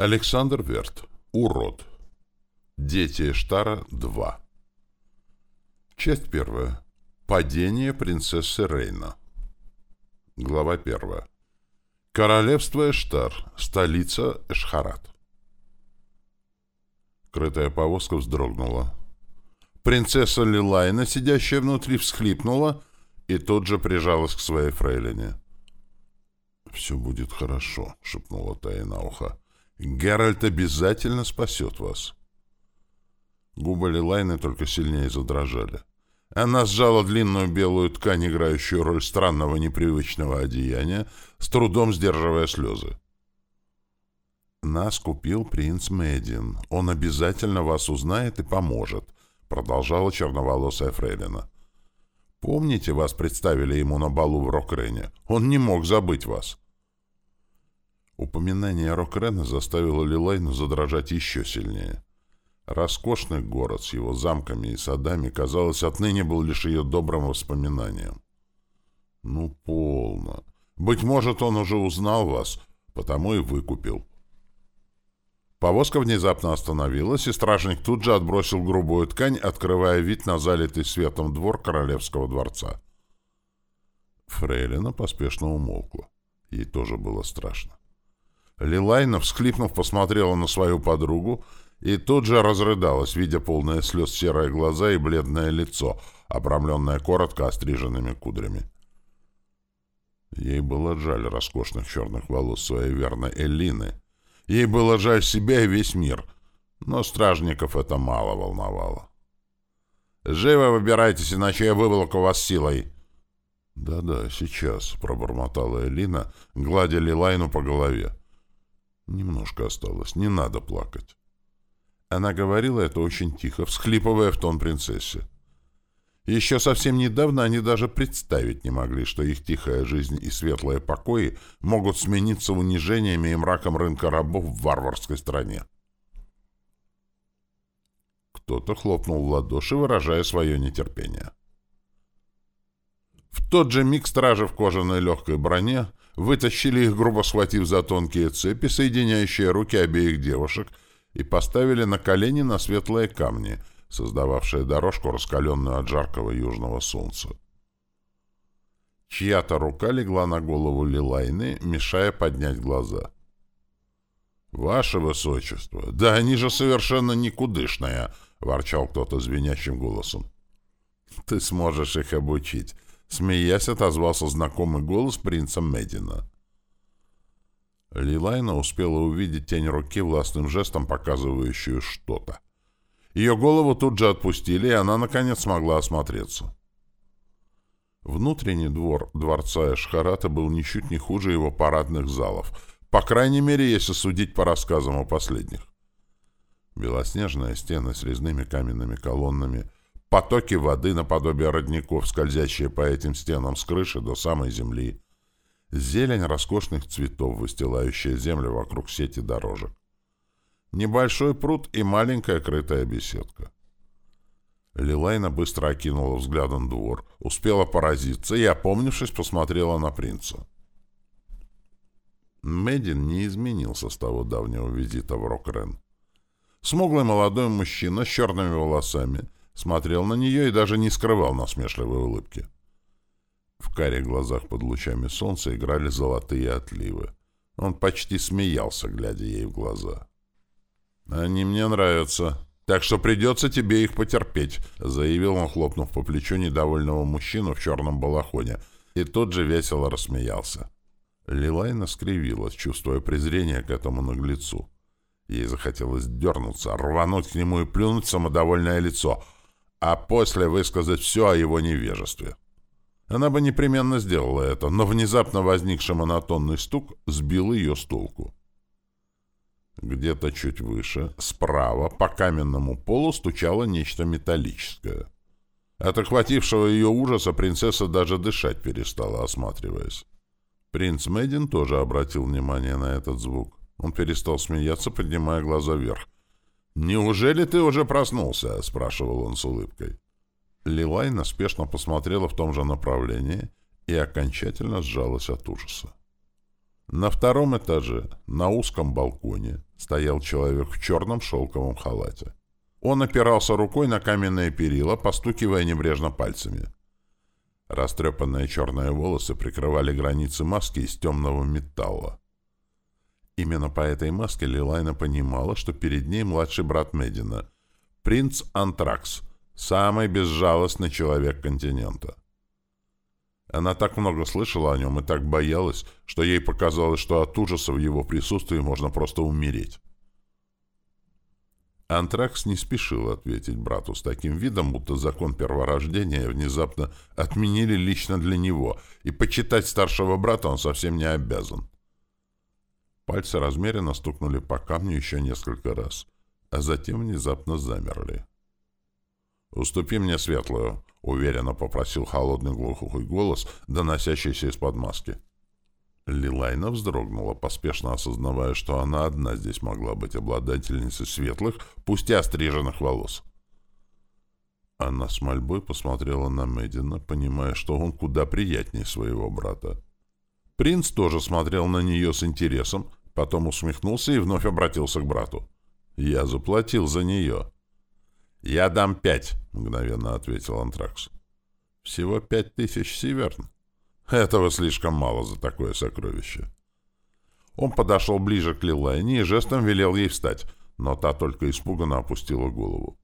Александр Верт. Урод. Дети Эштара 2. Часть первая. Падение принцессы Рейна. Глава первая. Королевство Эштар. Столица Эшхарат. Крытая повозка вздрогнула. Принцесса Лилайна, сидящая внутри, всхлипнула и тут же прижалась к своей фрейлине. «Все будет хорошо», — шепнула Тая на ухо. Геральт обязательно спасет вас. Губы Лилайны только сильнее задрожали. Она сжала длинную белую ткань, играющую роль странного непривычного одеяния, с трудом сдерживая слезы. «Нас купил принц Медин. Он обязательно вас узнает и поможет», — продолжала черноволосая фрейлина. «Помните, вас представили ему на балу в Рокрене? Он не мог забыть вас». Упоминание Рокрена заставило Лилайну задрожать еще сильнее. Роскошный город с его замками и садами, казалось, отныне был лишь ее добрым воспоминанием. «Ну, полно. Быть может, он уже узнал вас, потому и выкупил». Повозка внезапно остановилась, и стражник тут же отбросил грубую ткань, открывая вид на залитый светом двор королевского дворца. Фрейлина поспешно умолкла. Ей тоже было страшно. Лилайна, всхлипнув, посмотрела на свою подругу и тут же разрыдалась, видя полные слез серые глаза и бледное лицо, обрамленное коротко остриженными кудрями. Ей было жаль роскошных черных волос своей верной Эллины. Ей было жаль себя и весь мир, но стражников это мало волновало. «Живо выбирайтесь, иначе я выволоку вас силой!» «Да-да, сейчас», — пробормотала Элина, гладя Лилайну по голове. Немножко осталось, не надо плакать. Она говорила это очень тихо, всхлипывая в тон принцессе. Еще совсем недавно они даже представить не могли, что их тихая жизнь и светлые покои могут смениться унижениями и мраком рынка рабов в варварской стране. Кто-то хлопнул в ладоши, выражая свое нетерпение. В тот же миг стражи в кожаной легкой броне вытащили их, грубо схватив за тонкие цепи, соединяющие руки обеих девушек, и поставили на колени на светлые камни, создававшие дорожку, раскаленную от жаркого южного солнца. Чья-то рука легла на голову Лилайны, мешая поднять глаза. «Ваше Высочество! Да они же совершенно никудышные!» — ворчал кто-то звенящим голосом. «Ты сможешь их обучить!» Смеясь, отозвался знакомый голос принца Медина. Лилайна успела увидеть тень руки властным жестом, показывающую что-то. Ее голову тут же отпустили, и она, наконец, смогла осмотреться. Внутренний двор дворца Эшхарата был ничуть не хуже его парадных залов, по крайней мере, если судить по рассказам о последних. Белоснежные стены с резными каменными колоннами — потоки воды наподобие родников, скользящие по этим стенам с крыши до самой земли, зелень роскошных цветов, выстилающая землю вокруг сети дорожек, небольшой пруд и маленькая крытая беседка. Лилайна быстро окинула взглядом двор, успела поразиться и, опомнившись, посмотрела на принца. Медин не изменился с того давнего визита в Рокрен. Смуглый молодой мужчина с черными волосами — смотрел на нее и даже не скрывал насмешливой улыбки. В карих глазах под лучами солнца играли золотые отливы. Он почти смеялся, глядя ей в глаза. «Они мне нравятся, так что придется тебе их потерпеть», заявил он, хлопнув по плечу недовольного мужчину в черном балахоне, и тот же весело рассмеялся. Лилайна скривилась, чувствуя презрение к этому наглецу. Ей захотелось дернуться, рвануть к нему и плюнуть в самодовольное лицо — а после высказать все о его невежестве. Она бы непременно сделала это, но внезапно возникший монотонный стук сбил ее с толку. Где-то чуть выше, справа, по каменному полу стучало нечто металлическое. От охватившего ее ужаса принцесса даже дышать перестала, осматриваясь. Принц Мэддин тоже обратил внимание на этот звук. Он перестал смеяться, поднимая глаза вверх. «Неужели ты уже проснулся?» — спрашивал он с улыбкой. Лилайна спешно посмотрела в том же направлении и окончательно сжалась от ужаса. На втором этаже, на узком балконе, стоял человек в черном шелковом халате. Он опирался рукой на каменные перила, постукивая небрежно пальцами. Растрепанные черные волосы прикрывали границы маски из темного металла. Именно по этой маске Лилайна понимала, что перед ней младший брат Медина, принц Антракс, самый безжалостный человек континента. Она так много слышала о нем и так боялась, что ей показалось, что от ужаса в его присутствии можно просто умереть. Антракс не спешил ответить брату с таким видом, будто закон перворождения внезапно отменили лично для него, и почитать старшего брата он совсем не обязан. Пальцы размеренно стукнули по камню еще несколько раз, а затем внезапно замерли. «Уступи мне светлую», — уверенно попросил холодный глухой голос, доносящийся из-под маски. Лилайна вздрогнула, поспешно осознавая, что она одна здесь могла быть обладательницей светлых, пусть и остриженных волос. Она с мольбой посмотрела на Мэддина, понимая, что он куда приятнее своего брата. Принц тоже смотрел на нее с интересом, Потом усмехнулся и вновь обратился к брату. «Я заплатил за нее». «Я дам пять», — мгновенно ответил Антракс. «Всего пять тысяч северн. Этого слишком мало за такое сокровище». Он подошел ближе к Лилайне и жестом велел ей встать, но та только испуганно опустила голову.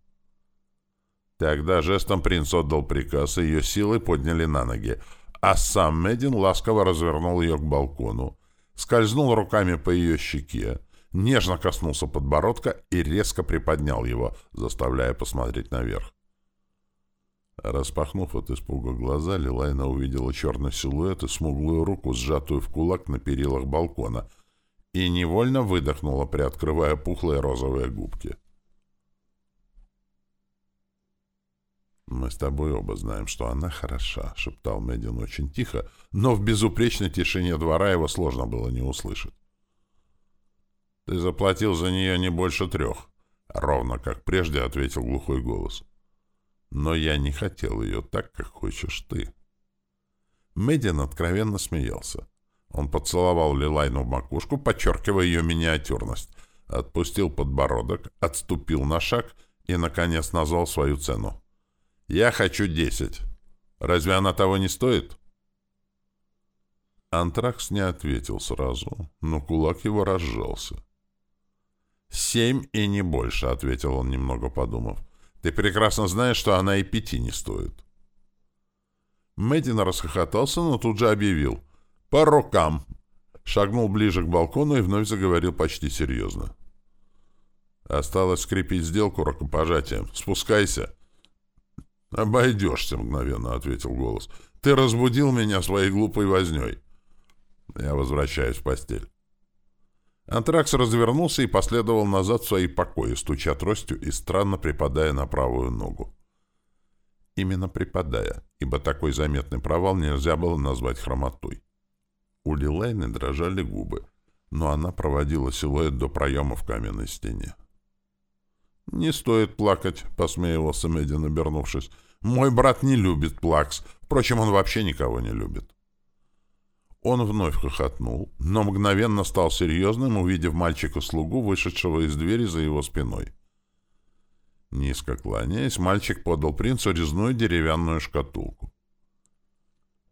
Тогда жестом принц отдал приказ, и ее силы подняли на ноги, а сам Медин ласково развернул ее к балкону, скользнул руками по ее щеке, нежно коснулся подбородка и резко приподнял его, заставляя посмотреть наверх. Распахнув от испуга глаза, Лилайна увидела черный силуэт и смуглую руку, сжатую в кулак на перилах балкона, и невольно выдохнула, приоткрывая пухлые розовые губки. «Мы с тобой оба знаем, что она хороша», — шептал Мэддин очень тихо, но в безупречной тишине двора его сложно было не услышать. «Ты заплатил за нее не больше трех», — ровно как прежде ответил глухой голос. «Но я не хотел ее так, как хочешь ты». Мэддин откровенно смеялся. Он поцеловал Лилайну в макушку, подчеркивая ее миниатюрность, отпустил подбородок, отступил на шаг и, наконец, назвал свою цену. Я хочу десять. Разве она того не стоит? Антракс не ответил сразу, но кулак его разжался. «Семь и не больше», — ответил он, немного подумав. «Ты прекрасно знаешь, что она и пяти не стоит». Мэддин расхохотался, но тут же объявил. «По рукам!» Шагнул ближе к балкону и вновь заговорил почти серьезно. «Осталось скрепить сделку рукопожатием. Спускайся!» «Обойдешься», — мгновенно ответил голос. «Ты разбудил меня своей глупой вознёй». Я возвращаюсь в постель. Антракс развернулся и последовал назад в свои покои, стуча тростью и странно припадая на правую ногу. Именно припадая, ибо такой заметный провал нельзя было назвать хромотой. У Лилайны дрожали губы, но она проводила силуэт до проема в каменной стене. «Не стоит плакать», — посмеивался Мэддин, обернувшись. «Мой брат не любит плакс. Впрочем, он вообще никого не любит». Он вновь хохотнул, но мгновенно стал серьезным, увидев мальчика-слугу, вышедшего из двери за его спиной. Низко кланяясь, мальчик подал принцу резную деревянную шкатулку.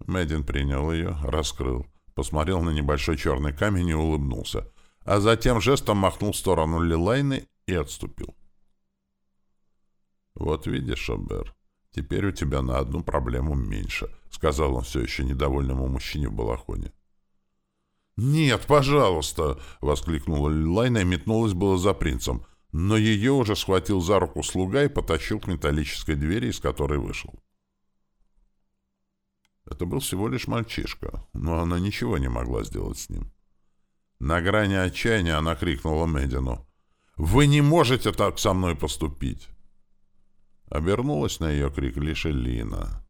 Мэддин принял ее, раскрыл, посмотрел на небольшой черный камень и улыбнулся, а затем жестом махнул в сторону Лилайны и отступил. «Вот видишь, Обер, теперь у тебя на одну проблему меньше», — сказал он все еще недовольному мужчине в балахоне. «Нет, пожалуйста!» — воскликнула Лайна и метнулась было за принцем, но ее уже схватил за руку слуга и потащил к металлической двери, из которой вышел. Это был всего лишь мальчишка, но она ничего не могла сделать с ним. На грани отчаяния она крикнула Мэддину. «Вы не можете так со мной поступить!» Обернулась на ее крик лишь Элина.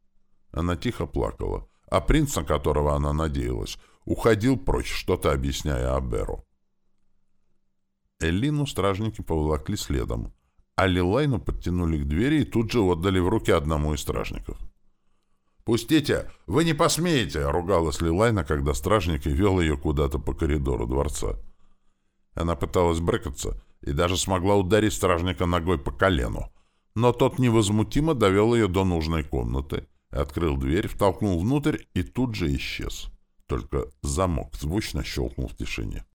Она тихо плакала, а принц, на которого она надеялась, уходил прочь, что-то объясняя Аберу. Элину стражники поволокли следом, а Лилайну подтянули к двери и тут же отдали в руки одному из стражников. «Пустите! Вы не посмеете!» — ругалась Лилайна, когда стражник вел ее куда-то по коридору дворца. Она пыталась брыкаться и даже смогла ударить стражника ногой по колену, но тот невозмутимо довел ее до нужной комнаты, открыл дверь, втолкнул внутрь и тут же исчез. Только замок звучно щелкнул в тишине.